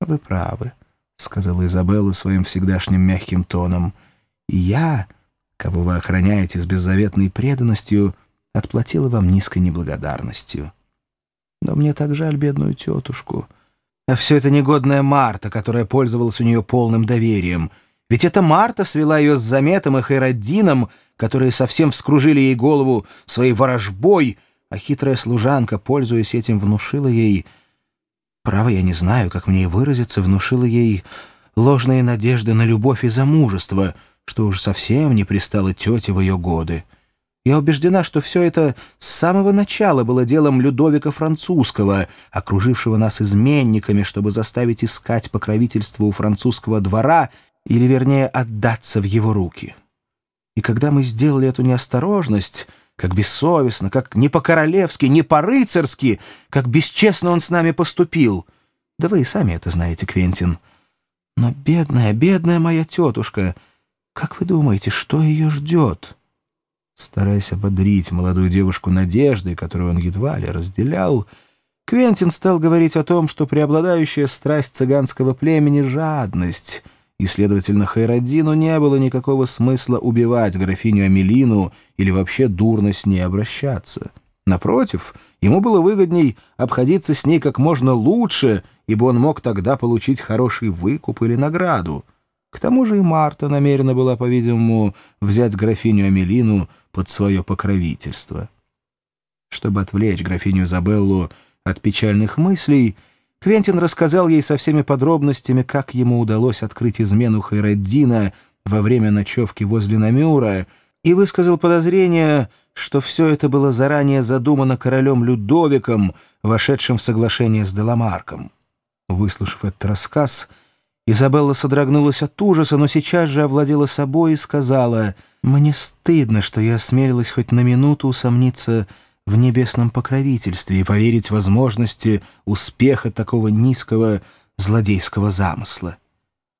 «Вы правы», — сказала Изабелла своим всегдашним мягким тоном. «И я, кого вы охраняете с беззаветной преданностью, отплатила вам низкой неблагодарностью. Но мне так жаль бедную тетушку. А все это негодная Марта, которая пользовалась у нее полным доверием. Ведь это Марта свела ее с Заметом и Хайраддином, которые совсем вскружили ей голову своей ворожбой, а хитрая служанка, пользуясь этим, внушила ей... Право, я не знаю, как мне выразиться, внушила ей ложные надежды на любовь и замужество, что уж совсем не пристало тете в ее годы. Я убеждена, что все это с самого начала было делом Людовика Французского, окружившего нас изменниками, чтобы заставить искать покровительство у французского двора или, вернее, отдаться в его руки. И когда мы сделали эту неосторожность, как бессовестно, как не по-королевски, не по-рыцарски, как бесчестно он с нами поступил. Да вы и сами это знаете, Квентин. Но бедная, бедная моя тетушка, как вы думаете, что ее ждет?» Стараясь ободрить молодую девушку надеждой, которую он едва ли разделял, Квентин стал говорить о том, что преобладающая страсть цыганского племени — жадность — и, следовательно, Хайраддину не было никакого смысла убивать графиню Амелину или вообще дурно с ней обращаться. Напротив, ему было выгодней обходиться с ней как можно лучше, ибо он мог тогда получить хороший выкуп или награду. К тому же и Марта намерена была, по-видимому, взять графиню Амелину под свое покровительство. Чтобы отвлечь графиню Изабеллу от печальных мыслей, Квентин рассказал ей со всеми подробностями, как ему удалось открыть измену Хайреддина во время ночевки возле Намюра, и высказал подозрение, что все это было заранее задумано королем Людовиком, вошедшим в соглашение с Деламарком. Выслушав этот рассказ, Изабелла содрогнулась от ужаса, но сейчас же овладела собой и сказала, «Мне стыдно, что я осмелилась хоть на минуту усомниться в небесном покровительстве и поверить возможности успеха такого низкого злодейского замысла.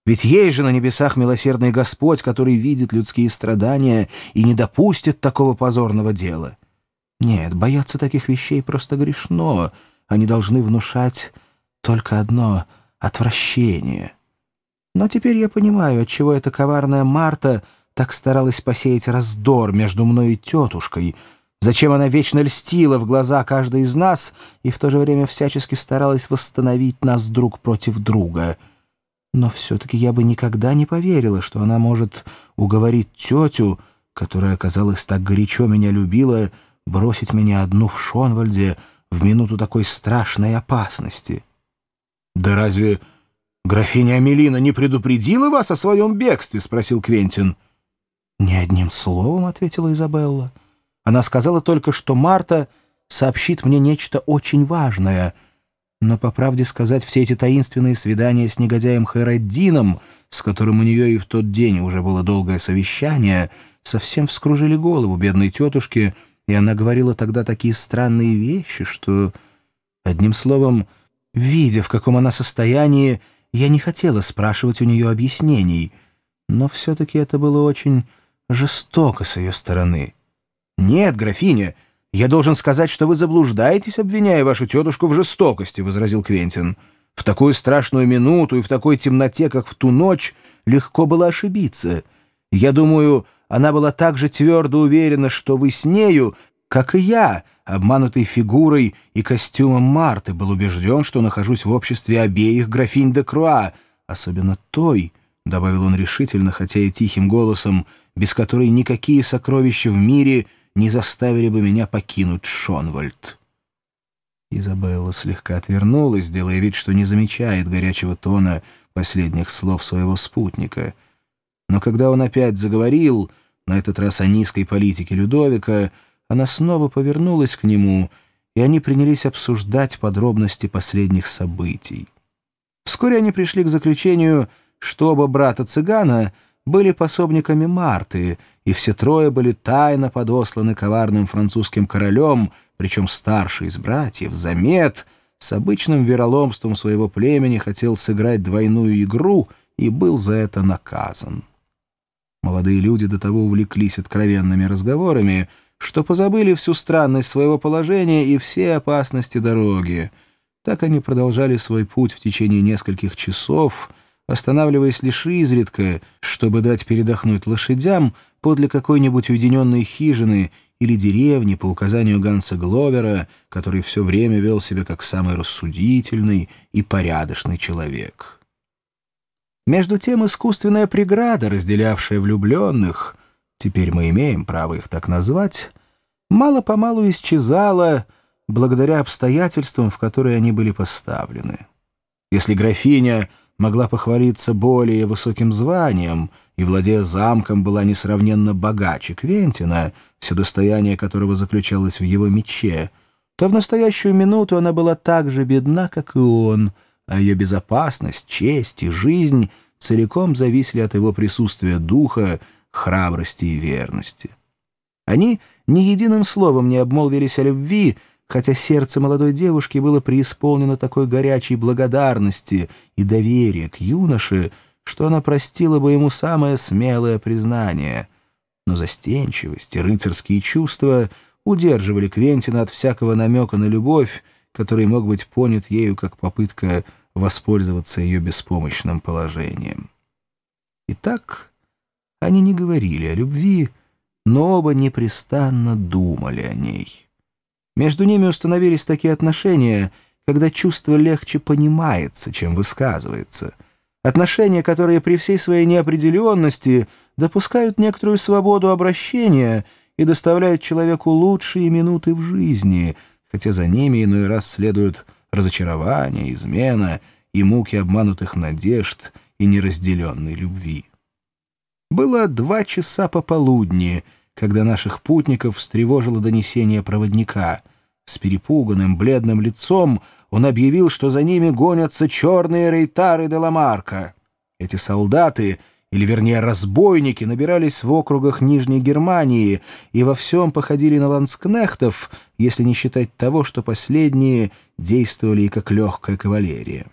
Ведь есть же на небесах милосердный Господь, который видит людские страдания и не допустит такого позорного дела. Нет, бояться таких вещей просто грешно. Они должны внушать только одно — отвращение. Но теперь я понимаю, отчего эта коварная Марта так старалась посеять раздор между мной и тетушкой — Зачем она вечно льстила в глаза каждой из нас и в то же время всячески старалась восстановить нас друг против друга? Но все-таки я бы никогда не поверила, что она может уговорить тетю, которая, казалось, так горячо меня любила, бросить меня одну в Шонвальде в минуту такой страшной опасности. «Да разве графиня Амелина не предупредила вас о своем бегстве?» — спросил Квентин. «Ни одним словом», — ответила Изабелла. Она сказала только, что Марта сообщит мне нечто очень важное. Но, по правде сказать, все эти таинственные свидания с негодяем Хайреддином, с которым у нее и в тот день уже было долгое совещание, совсем вскружили голову бедной тетушке, и она говорила тогда такие странные вещи, что, одним словом, видя, в каком она состоянии, я не хотела спрашивать у нее объяснений, но все-таки это было очень жестоко с ее стороны». «Нет, графиня, я должен сказать, что вы заблуждаетесь, обвиняя вашу тетушку в жестокости», — возразил Квентин. «В такую страшную минуту и в такой темноте, как в ту ночь, легко было ошибиться. Я думаю, она была так же твердо уверена, что вы с нею, как и я, обманутой фигурой и костюмом Марты, был убежден, что нахожусь в обществе обеих графинь де Круа, особенно той, — добавил он решительно, хотя и тихим голосом, без которой никакие сокровища в мире — не заставили бы меня покинуть Шонвальд. Изабелла слегка отвернулась, делая вид, что не замечает горячего тона последних слов своего спутника. Но когда он опять заговорил, на этот раз о низкой политике Людовика, она снова повернулась к нему, и они принялись обсуждать подробности последних событий. Вскоре они пришли к заключению, что оба брата-цыгана — были пособниками Марты, и все трое были тайно подосланы коварным французским королем, причем старший из братьев, Замет, с обычным вероломством своего племени хотел сыграть двойную игру и был за это наказан. Молодые люди до того увлеклись откровенными разговорами, что позабыли всю странность своего положения и все опасности дороги. Так они продолжали свой путь в течение нескольких часов, останавливаясь лишь изредка, чтобы дать передохнуть лошадям подле какой-нибудь уединенной хижины или деревни по указанию Ганса Гловера, который все время вел себя как самый рассудительный и порядочный человек. Между тем искусственная преграда, разделявшая влюбленных, теперь мы имеем право их так назвать, мало-помалу исчезала, благодаря обстоятельствам, в которые они были поставлены. Если графиня могла похвалиться более высоким званием и, владея замком, была несравненно богаче Квентина, все достояние которого заключалось в его мече, то в настоящую минуту она была так же бедна, как и он, а ее безопасность, честь и жизнь целиком зависели от его присутствия духа, храбрости и верности. Они ни единым словом не обмолвились о любви, хотя сердце молодой девушки было преисполнено такой горячей благодарности и доверия к юноше, что она простила бы ему самое смелое признание. Но застенчивость и рыцарские чувства удерживали Квентина от всякого намека на любовь, который мог быть понят ею как попытка воспользоваться ее беспомощным положением. Итак, они не говорили о любви, но оба непрестанно думали о ней. Между ними установились такие отношения, когда чувство легче понимается, чем высказывается. Отношения, которые при всей своей неопределенности допускают некоторую свободу обращения и доставляют человеку лучшие минуты в жизни, хотя за ними иной раз следуют разочарование, измена и муки обманутых надежд и неразделенной любви. Было два часа пополудни — когда наших путников встревожило донесение проводника. С перепуганным, бледным лицом он объявил, что за ними гонятся черные рейтары де Ламарка. Эти солдаты, или вернее разбойники, набирались в округах Нижней Германии и во всем походили на ланскнехтов, если не считать того, что последние действовали и как легкая кавалерия.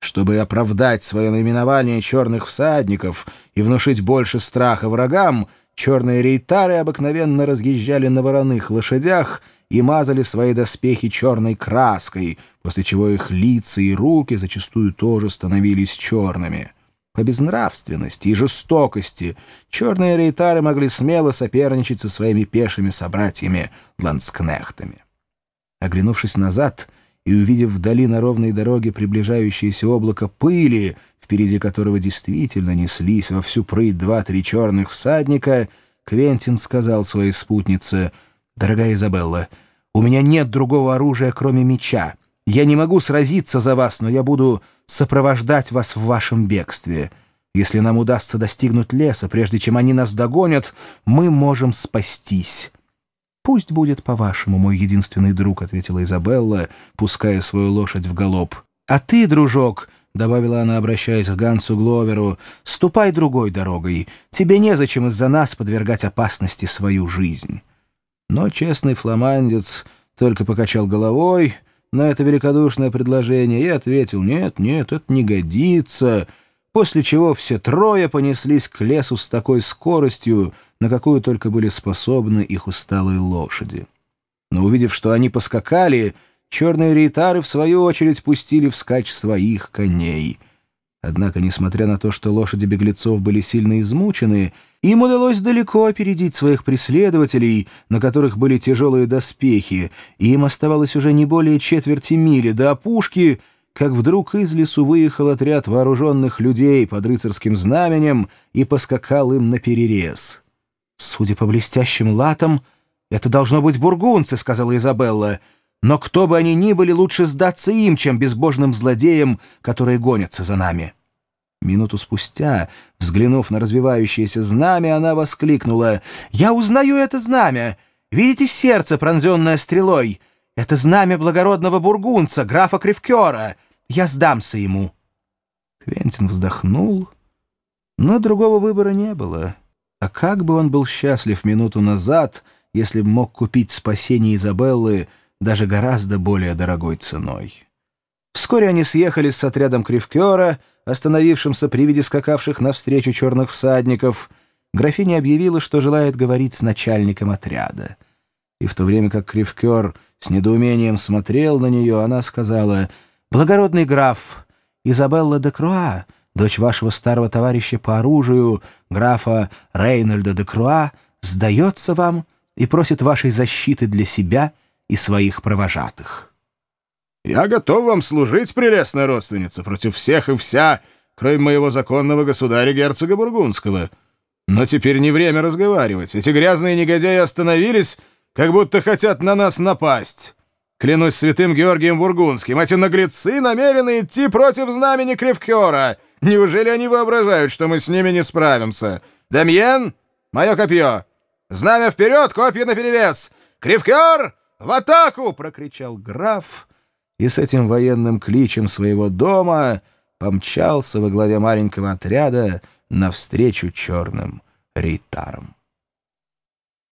Чтобы оправдать свое наименование черных всадников и внушить больше страха врагам, Черные рейтары обыкновенно разъезжали на вороных лошадях и мазали свои доспехи черной краской, после чего их лица и руки зачастую тоже становились черными. По безнравственности и жестокости черные рейтары могли смело соперничать со своими пешими собратьями-ланскнехтами. Оглянувшись назад и увидев вдали на ровной дороге приближающееся облако пыли, впереди которого действительно неслись во всю прыть два-три черных всадника, Квентин сказал своей спутнице, «Дорогая Изабелла, у меня нет другого оружия, кроме меча. Я не могу сразиться за вас, но я буду сопровождать вас в вашем бегстве. Если нам удастся достигнуть леса, прежде чем они нас догонят, мы можем спастись». «Пусть будет по-вашему, мой единственный друг», — ответила Изабелла, пуская свою лошадь в галоп. «А ты, дружок», — добавила она, обращаясь к Гансу Гловеру, — «ступай другой дорогой. Тебе незачем из-за нас подвергать опасности свою жизнь». Но честный фламандец только покачал головой на это великодушное предложение и ответил «Нет, нет, это не годится», после чего все трое понеслись к лесу с такой скоростью, на какую только были способны их усталые лошади. Но увидев, что они поскакали, черные рейтары, в свою очередь, пустили вскачь своих коней. Однако, несмотря на то, что лошади беглецов были сильно измучены, им удалось далеко опередить своих преследователей, на которых были тяжелые доспехи, и им оставалось уже не более четверти мили до опушки, как вдруг из лесу выехал отряд вооруженных людей под рыцарским знаменем и поскакал им на перерез. «Судя по блестящим латам, это должно быть бургунцы», — сказала Изабелла, — но кто бы они ни были, лучше сдаться им, чем безбожным злодеям, которые гонятся за нами». Минуту спустя, взглянув на развивающееся знамя, она воскликнула. «Я узнаю это знамя! Видите сердце, пронзенное стрелой? Это знамя благородного бургунца, графа Кривкера! Я сдамся ему!» Квентин вздохнул, но другого выбора не было. А как бы он был счастлив минуту назад, если бы мог купить спасение Изабеллы даже гораздо более дорогой ценой. Вскоре они съехали с отрядом Кривкера, остановившимся при виде скакавших навстречу черных всадников. Графиня объявила, что желает говорить с начальником отряда. И в то время как Кривкер с недоумением смотрел на нее, она сказала, Благородный граф Изабелла де Круа, дочь вашего старого товарища по оружию, графа Рейнольда де Круа, сдается вам и просит вашей защиты для себя и своих провожатых. «Я готов вам служить, прелестная родственница, против всех и вся, кроме моего законного государя герцога Бургундского. Но теперь не время разговаривать. Эти грязные негодяи остановились, как будто хотят на нас напасть. Клянусь святым Георгием Бургундским, эти наглецы намерены идти против знамени Кривкера. Неужели они воображают, что мы с ними не справимся? Дамьен, мое копье! Знамя вперед, копья наперевес! Кривкер, в атаку!» — прокричал граф, и с этим военным кличем своего дома помчался во главе маленького отряда навстречу черным рейтарам.